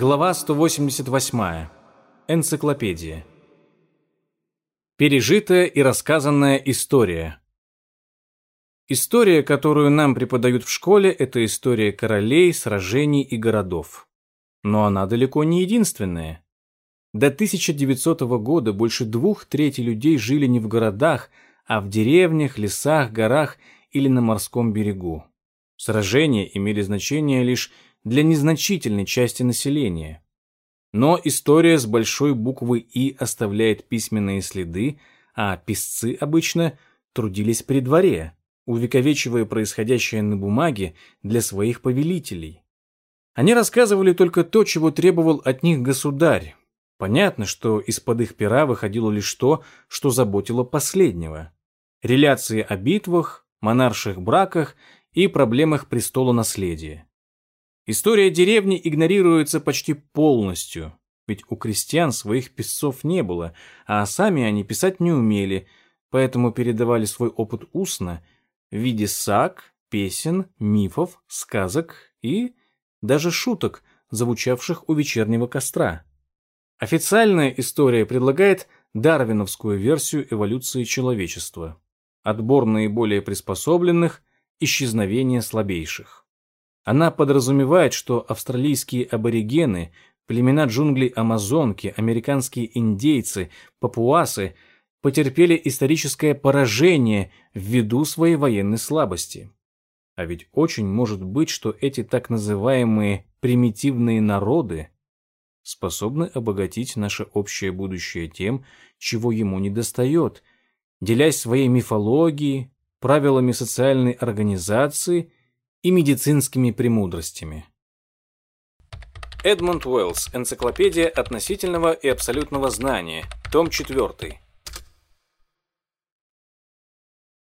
Глава 188. Энциклопедия. Пережитая и рассказанная история. История, которую нам преподают в школе, это история королей, сражений и городов. Но она далеко не единственная. До 1900 года больше двух трети людей жили не в городах, а в деревнях, лесах, горах или на морском берегу. Сражения имели значение лишь для незначительной части населения. Но история с большой буквы «И» оставляет письменные следы, а писцы обычно трудились при дворе, увековечивая происходящее на бумаге для своих повелителей. Они рассказывали только то, чего требовал от них государь. Понятно, что из-под их пера выходило лишь то, что заботило последнего. Реляции о битвах, монарших браках и проблемах престола наследия. История деревни игнорируется почти полностью, ведь у крестьян своих писцов не было, а сами они писать не умели, поэтому передавали свой опыт устно в виде саг, песен, мифов, сказок и даже шуток, звучавших у вечернего костра. Официальная история предлагает дарвиновскую версию эволюции человечества. Отбор наиболее приспособленных, исчезновение слабейших. Она подразумевает, что австралийские аборигены, племена джунглей Амазонки, американские индейцы, папуасы потерпели историческое поражение ввиду своей военной слабости. А ведь очень может быть, что эти так называемые примитивные народы способны обогатить наше общее будущее тем, чего ему недостает, делясь своей мифологией, правилами социальной организации и медицинскими премудростями. Эдмунд Уэллс. Энциклопедия относительного и абсолютного знания. Том 4.